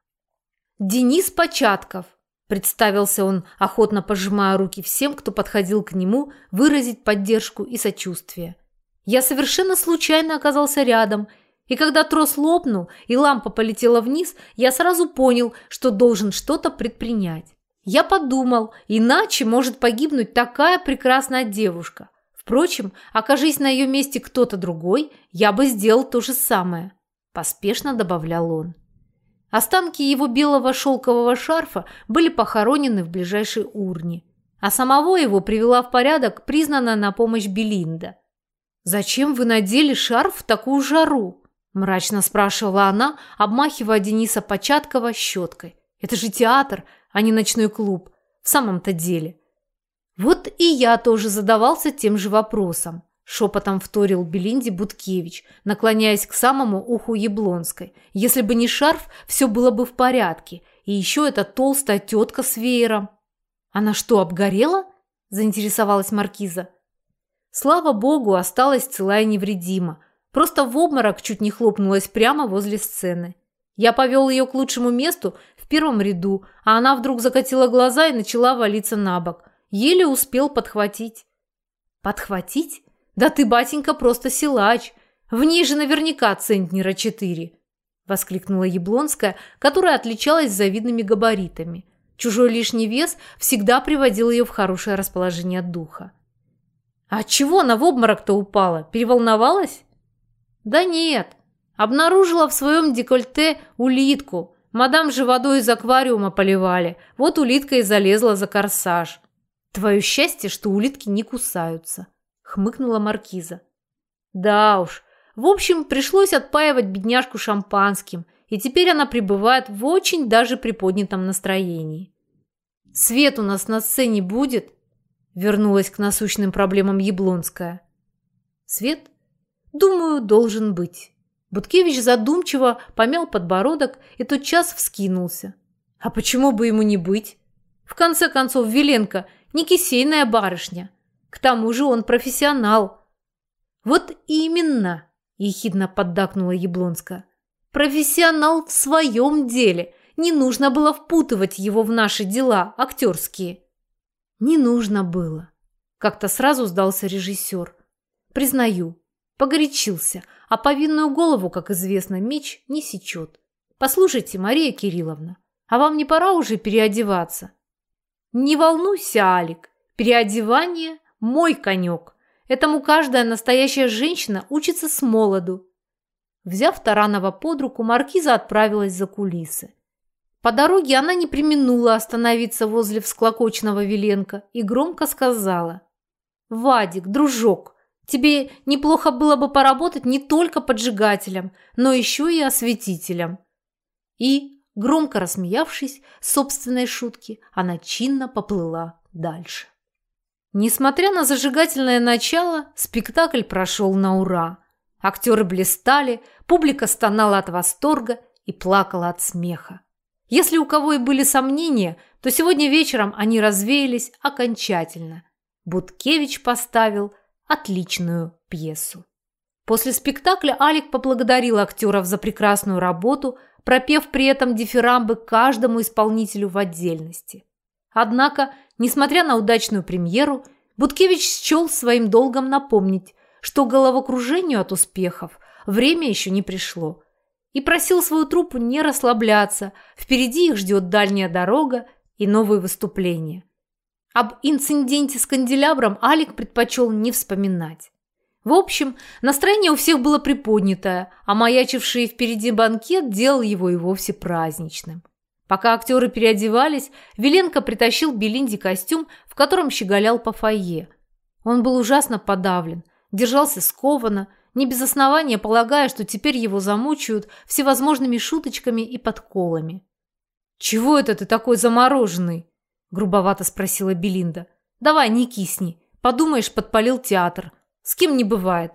Speaker 1: «Денис Початков», – представился он, охотно пожимая руки всем, кто подходил к нему, выразить поддержку и сочувствие. Я совершенно случайно оказался рядом, и когда трос лопнул и лампа полетела вниз, я сразу понял, что должен что-то предпринять. Я подумал, иначе может погибнуть такая прекрасная девушка. Впрочем, окажись на ее месте кто-то другой, я бы сделал то же самое. Поспешно добавлял он. Останки его белого шелкового шарфа были похоронены в ближайшей урне, а самого его привела в порядок признанная на помощь Белинда. «Зачем вы надели шарф в такую жару?» – мрачно спрашивала она, обмахивая Дениса Початкова щеткой. «Это же театр, а не ночной клуб. В самом-то деле». Вот и я тоже задавался тем же вопросом. Шепотом вторил Белинди Буткевич, наклоняясь к самому уху Яблонской. Если бы не шарф, все было бы в порядке. И еще эта толстая тетка с веером. «Она что, обгорела?» – заинтересовалась Маркиза. Слава богу, осталась цела и невредима. Просто в обморок чуть не хлопнулась прямо возле сцены. Я повел ее к лучшему месту в первом ряду, а она вдруг закатила глаза и начала валиться на бок. Еле успел подхватить. Подхватить? Да ты, батенька, просто силач. В ней же наверняка центнера четыре. Воскликнула Яблонская, которая отличалась завидными габаритами. Чужой лишний вес всегда приводил ее в хорошее расположение духа. «А чего она в обморок-то упала? Переволновалась?» «Да нет. Обнаружила в своем декольте улитку. Мадам же водой из аквариума поливали. Вот улитка и залезла за корсаж». «Твое счастье, что улитки не кусаются», — хмыкнула маркиза. «Да уж. В общем, пришлось отпаивать бедняжку шампанским, и теперь она пребывает в очень даже приподнятом настроении. Свет у нас на сцене будет?» Вернулась к насущным проблемам Яблонская. Свет? Думаю, должен быть. Буткевич задумчиво помял подбородок и тотчас вскинулся. А почему бы ему не быть? В конце концов, Веленко не кисейная барышня. К тому же он профессионал. Вот именно, ехидно поддакнула Яблонская. Профессионал в своем деле. Не нужно было впутывать его в наши дела актерские. Не нужно было. Как-то сразу сдался режиссер. Признаю, погорячился, а повинную голову, как известно, меч не сечет. Послушайте, Мария Кирилловна, а вам не пора уже переодеваться? Не волнуйся, Алик, переодевание – мой конек. Этому каждая настоящая женщина учится с молоду. Взяв Таранова под руку, маркиза отправилась за кулисы. По дороге она не применула остановиться возле всклокоченного Веленка и громко сказала. «Вадик, дружок, тебе неплохо было бы поработать не только поджигателем, но еще и осветителем». И, громко рассмеявшись собственной шутки, она чинно поплыла дальше. Несмотря на зажигательное начало, спектакль прошел на ура. Актеры блистали, публика стонала от восторга и плакала от смеха. Если у кого и были сомнения, то сегодня вечером они развеялись окончательно. Буткевич поставил отличную пьесу. После спектакля Алик поблагодарил актеров за прекрасную работу, пропев при этом дифирамбы каждому исполнителю в отдельности. Однако, несмотря на удачную премьеру, Буткевич счел своим долгом напомнить, что головокружению от успехов время еще не пришло – и просил свою труппу не расслабляться, впереди их ждет дальняя дорога и новые выступления. Об инциденте с канделябром Алик предпочел не вспоминать. В общем, настроение у всех было приподнятое, а маячивший впереди банкет делал его и вовсе праздничным. Пока актеры переодевались, Веленко притащил Белинде костюм, в котором щеголял по фойе. Он был ужасно подавлен, держался скованно, не без основания полагая, что теперь его замучают всевозможными шуточками и подколами. «Чего это ты такой замороженный?» – грубовато спросила Белинда. «Давай, не кисни. Подумаешь, подпалил театр. С кем не бывает».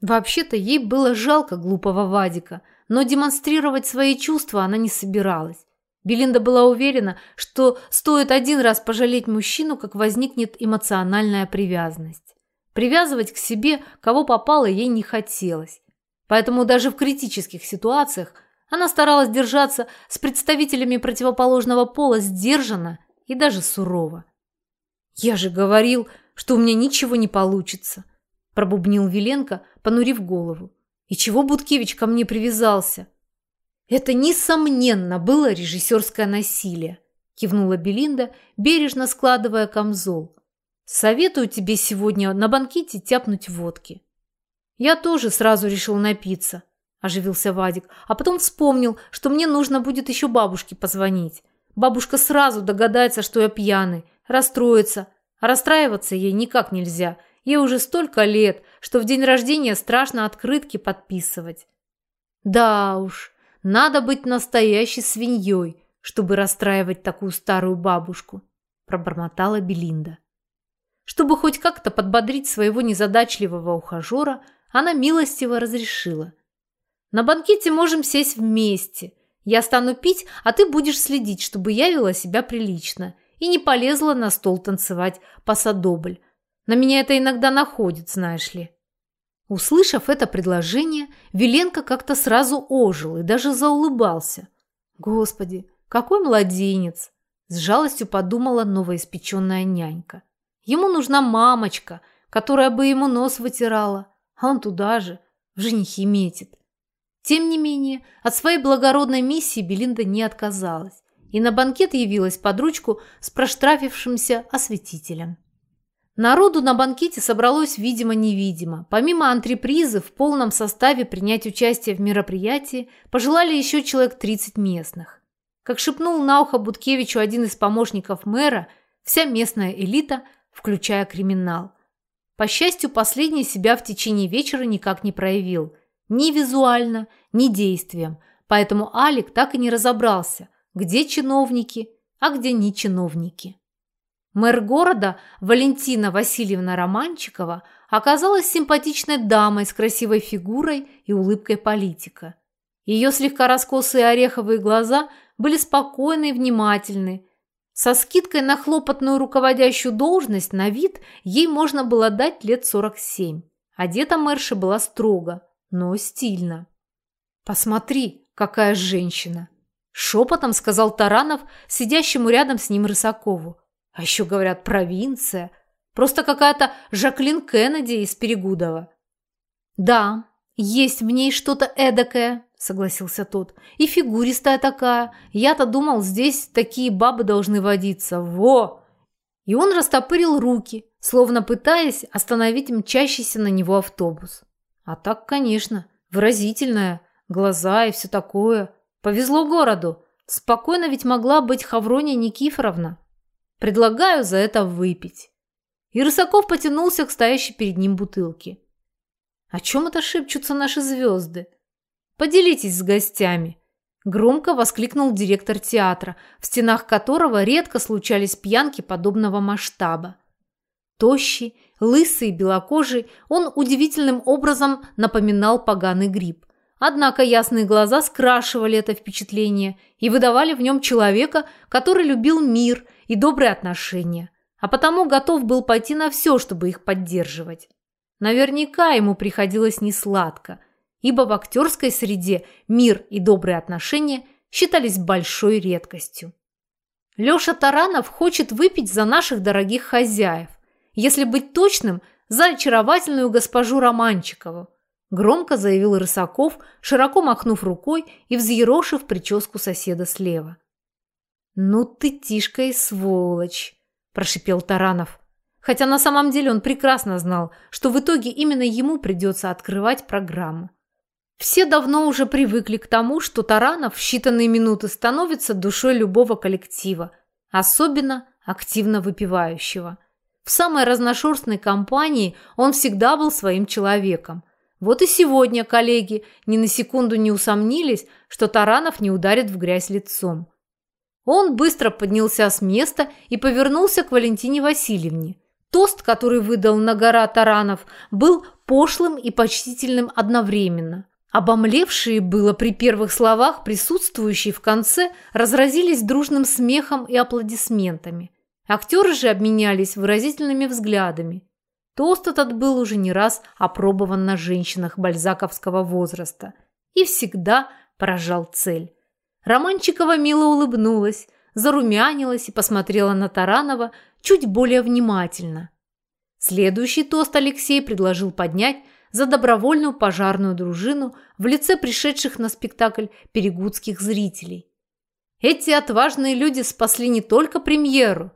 Speaker 1: Вообще-то ей было жалко глупого Вадика, но демонстрировать свои чувства она не собиралась. Белинда была уверена, что стоит один раз пожалеть мужчину, как возникнет эмоциональная привязанность. Привязывать к себе, кого попало, ей не хотелось. Поэтому даже в критических ситуациях она старалась держаться с представителями противоположного пола сдержанно и даже сурово. «Я же говорил, что у меня ничего не получится», – пробубнил Веленко, понурив голову. «И чего Будкевич ко мне привязался?» «Это, несомненно, было режиссерское насилие», – кивнула Белинда, бережно складывая камзол. «Советую тебе сегодня на банкете тяпнуть водки». «Я тоже сразу решил напиться», – оживился Вадик, а потом вспомнил, что мне нужно будет еще бабушке позвонить. Бабушка сразу догадается, что я пьяный, расстроится, а расстраиваться ей никак нельзя. Ей уже столько лет, что в день рождения страшно открытки подписывать. Да уж, надо быть настоящей свиньей, чтобы расстраивать такую старую бабушку, пробормотала Белинда. Чтобы хоть как-то подбодрить своего незадачливого ухажера, она милостиво разрешила. «На банкете можем сесть вместе. Я стану пить, а ты будешь следить, чтобы я вела себя прилично и не полезла на стол танцевать пасадобль. На меня это иногда находит, знаешь ли». Услышав это предложение, Веленко как-то сразу ожил и даже заулыбался. «Господи, какой младенец!» С жалостью подумала новоиспеченная нянька. «Ему нужна мамочка, которая бы ему нос вытирала, а он туда же, в женихи метит. Тем не менее, от своей благородной миссии Белинда не отказалась и на банкет явилась под ручку с проштрафившимся осветителем. Народу на банкете собралось видимо-невидимо. Помимо антрепризы в полном составе принять участие в мероприятии пожелали еще человек 30 местных. Как шепнул на ухо Буткевичу один из помощников мэра, вся местная элита, включая криминал – по счастью, последний себя в течение вечера никак не проявил. Ни визуально, ни действием. Поэтому Алик так и не разобрался, где чиновники, а где не чиновники. Мэр города Валентина Васильевна Романчикова оказалась симпатичной дамой с красивой фигурой и улыбкой политика. Ее слегка раскосые ореховые глаза были спокойны и внимательны, со скидкой на хлопотную руководящую должность на вид ей можно было дать лет 47. Одета Мэрша была строго, но стильно. «Посмотри, какая женщина!» Шепотом сказал Таранов, сидящему рядом с ним Рысакову. «А еще, говорят, провинция. Просто какая-то Жаклин Кеннеди из Перегудова». «Да, есть в ней что-то эдакое», согласился тот. «И фигуристая такая. Я-то думал, здесь такие бабы должны водиться. Во!» И он растопырил руки, словно пытаясь остановить мчащийся на него автобус. А так, конечно, выразительная, глаза и все такое. Повезло городу. Спокойно ведь могла быть Хаврония Никифоровна. Предлагаю за это выпить. И Рысаков потянулся к стоящей перед ним бутылке. О чем это шепчутся наши звезды? Поделитесь с гостями!» Громко воскликнул директор театра, в стенах которого редко случались пьянки подобного масштаба. Тощий, лысый белокожий, он удивительным образом напоминал поганый гриб. Однако ясные глаза скрашивали это впечатление и выдавали в нем человека, который любил мир и добрые отношения, а потому готов был пойти на все, чтобы их поддерживать. Наверняка ему приходилось несладко – ибо в актерской среде мир и добрые отношения считались большой редкостью. Леша Таранов хочет выпить за наших дорогих хозяев, если быть точным, за очаровательную госпожу Романчикову, громко заявил Рысаков, широко махнув рукой и взъерошив прическу соседа слева. «Ну ты, Тишка и сволочь!» – прошипел Таранов. Хотя на самом деле он прекрасно знал, что в итоге именно ему придется открывать программу. Все давно уже привыкли к тому, что Таранов в считанные минуты становится душой любого коллектива, особенно активно выпивающего. В самой разношерстной компании он всегда был своим человеком. Вот и сегодня коллеги ни на секунду не усомнились, что Таранов не ударит в грязь лицом. Он быстро поднялся с места и повернулся к Валентине Васильевне. Тост, который выдал на гора Таранов, был пошлым и почтительным одновременно. Обомлевшие было при первых словах присутствующие в конце разразились дружным смехом и аплодисментами. Актеры же обменялись выразительными взглядами. Тост этот был уже не раз опробован на женщинах бальзаковского возраста и всегда поражал цель. Романчикова мило улыбнулась, зарумянилась и посмотрела на Таранова чуть более внимательно. Следующий тост Алексей предложил поднять за добровольную пожарную дружину в лице пришедших на спектакль перегудских зрителей. Эти отважные люди спасли не только премьеру,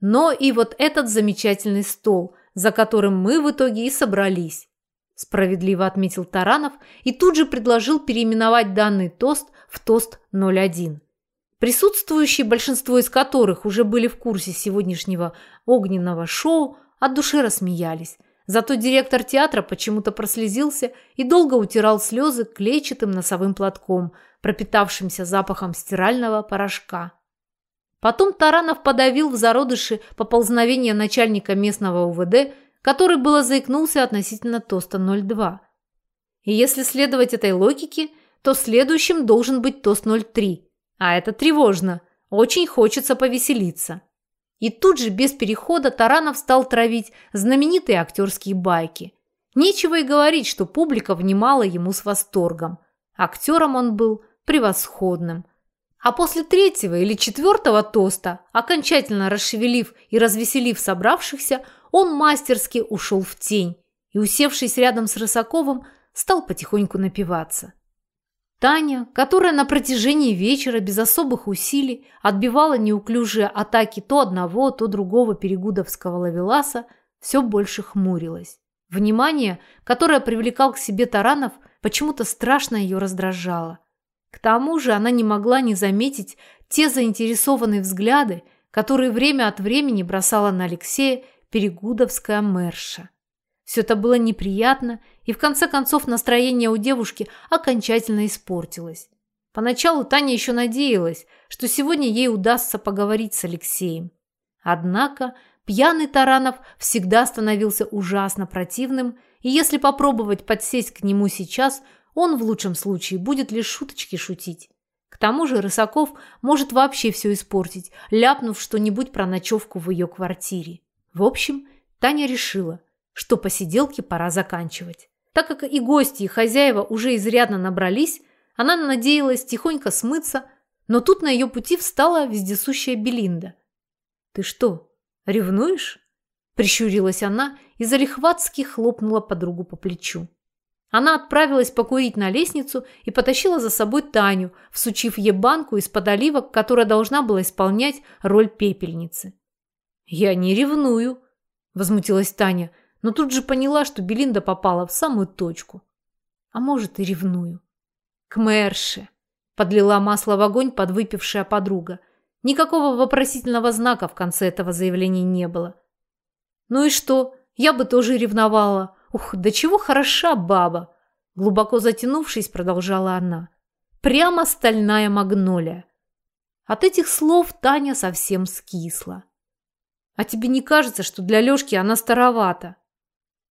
Speaker 1: но и вот этот замечательный стол, за которым мы в итоге и собрались. Справедливо отметил Таранов и тут же предложил переименовать данный тост в тост 01. Присутствующие, большинство из которых уже были в курсе сегодняшнего огненного шоу, от души рассмеялись. Зато директор театра почему-то прослезился и долго утирал слезы клетчатым носовым платком, пропитавшимся запахом стирального порошка. Потом Таранов подавил в зародыше поползновения начальника местного УВД, который было заикнулся относительно тоста 02. И если следовать этой логике, то следующим должен быть тост 03. А это тревожно. Очень хочется повеселиться. И тут же без перехода Таранов стал травить знаменитые актерские байки. Нечего и говорить, что публика внимала ему с восторгом. Актером он был превосходным. А после третьего или четвертого тоста, окончательно расшевелив и развеселив собравшихся, он мастерски ушел в тень и, усевшись рядом с Рысаковым, стал потихоньку напиваться. Таня, которая на протяжении вечера без особых усилий отбивала неуклюжие атаки то одного, то другого перегудовского лавеласа, все больше хмурилась. Внимание, которое привлекал к себе Таранов, почему-то страшно ее раздражало. К тому же она не могла не заметить те заинтересованные взгляды, которые время от времени бросала на Алексея перегудовская мэрша. Все это было неприятно, и в конце концов настроение у девушки окончательно испортилось. Поначалу Таня еще надеялась, что сегодня ей удастся поговорить с Алексеем. Однако пьяный Таранов всегда становился ужасно противным, и если попробовать подсесть к нему сейчас, он в лучшем случае будет лишь шуточки шутить. К тому же Рысаков может вообще все испортить, ляпнув что-нибудь про ночевку в ее квартире. В общем, Таня решила – что посиделки пора заканчивать. Так как и гости, и хозяева уже изрядно набрались, она надеялась тихонько смыться, но тут на ее пути встала вездесущая Белинда. «Ты что, ревнуешь?» – прищурилась она и залихватски хлопнула подругу по плечу. Она отправилась покурить на лестницу и потащила за собой Таню, всучив ей банку из-под оливок, которая должна была исполнять роль пепельницы. «Я не ревную», – возмутилась Таня, но тут же поняла, что Белинда попала в самую точку. А может и ревную. К Мэрше. Подлила масло в огонь подвыпившая подруга. Никакого вопросительного знака в конце этого заявления не было. Ну и что? Я бы тоже ревновала. Ух, да чего хороша баба. Глубоко затянувшись, продолжала она. Прямо стальная магнолия. От этих слов Таня совсем скисла. А тебе не кажется, что для Лёшки она старовата?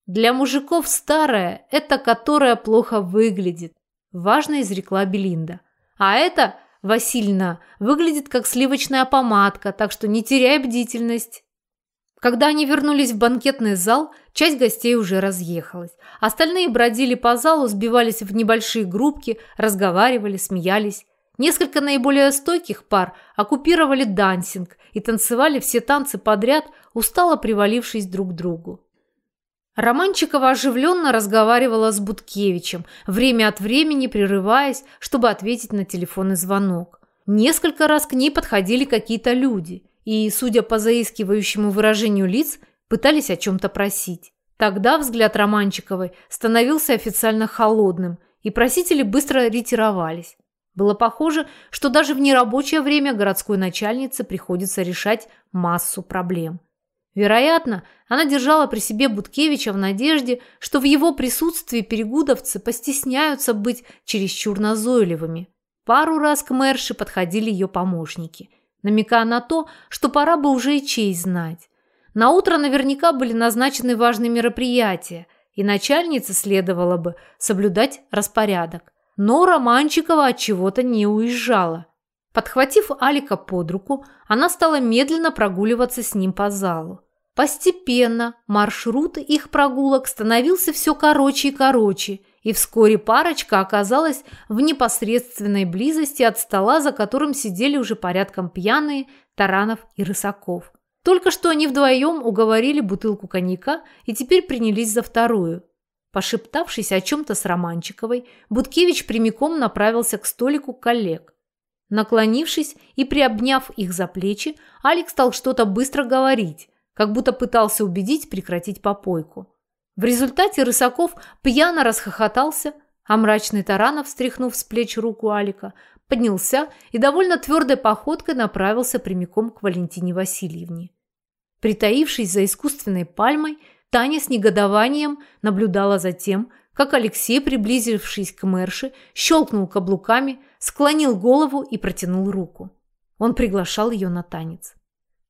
Speaker 1: Для мужиков старая – это которая плохо выглядит, важно изрекла Белинда. А это, Васильевна, выглядит как сливочная помадка, так что не теряй бдительность. Когда они вернулись в банкетный зал, часть гостей уже разъехалась. Остальные бродили по залу, сбивались в небольшие группки, разговаривали, смеялись. Несколько наиболее стойких пар оккупировали дансинг и танцевали все танцы подряд, устало привалившись друг к другу. Романчикова оживленно разговаривала с Буткевичем, время от времени прерываясь, чтобы ответить на телефонный звонок. Несколько раз к ней подходили какие-то люди и, судя по заискивающему выражению лиц, пытались о чем-то просить. Тогда взгляд Романчиковой становился официально холодным, и просители быстро ретировались. Было похоже, что даже в нерабочее время городской начальнице приходится решать массу проблем. Вероятно, она держала при себе Буткевича в надежде, что в его присутствии перегудовцы постесняются быть чересчур назойливыми. Пару раз к мэрше подходили ее помощники, намекая на то, что пора бы уже и честь знать. На утро наверняка были назначены важные мероприятия, и начальнице следовало бы соблюдать распорядок. Но Романчикова от чего-то не уезжала. Подхватив Алика под руку, она стала медленно прогуливаться с ним по залу. Постепенно маршрут их прогулок становился все короче и короче, и вскоре парочка оказалась в непосредственной близости от стола, за которым сидели уже порядком пьяные Таранов и Рысаков. Только что они вдвоем уговорили бутылку коньяка и теперь принялись за вторую. Пошептавшись о чем-то с Романчиковой, Буткевич прямиком направился к столику коллег. Наклонившись и приобняв их за плечи, Алекс стал что-то быстро говорить, как будто пытался убедить прекратить попойку. В результате Рысаков пьяно расхохотался, а мрачный Таранов, встряхнув с плеч руку Алика, поднялся и довольно твердой походкой направился прямиком к Валентине Васильевне. Притаившись за искусственной пальмой, Таня с негодованием наблюдала за тем, как Алексей, приблизившись к мэрше, щелкнул каблуками, склонил голову и протянул руку. Он приглашал ее на танец.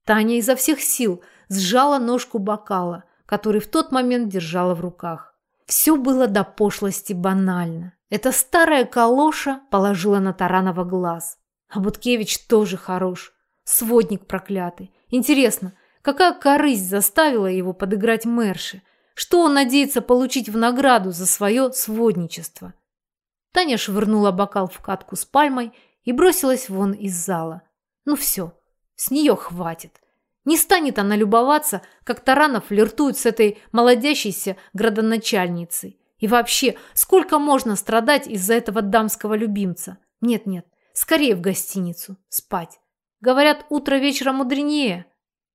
Speaker 1: Таня изо всех сил сжала ножку бокала, который в тот момент держала в руках. Все было до пошлости банально. Эта старая калоша положила на Таранова глаз. А Буткевич тоже хорош. Сводник проклятый. Интересно, какая корысть заставила его подыграть мэрше? Что он надеется получить в награду за свое сводничество? Таня швырнула бокал в катку с пальмой и бросилась вон из зала. Ну все, с нее хватит. Не станет она любоваться, как Таранов флиртует с этой молодящейся градоначальницей. И вообще, сколько можно страдать из-за этого дамского любимца? Нет-нет, скорее в гостиницу, спать. Говорят, утро вечера мудренее.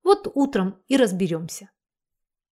Speaker 1: Вот утром и разберемся.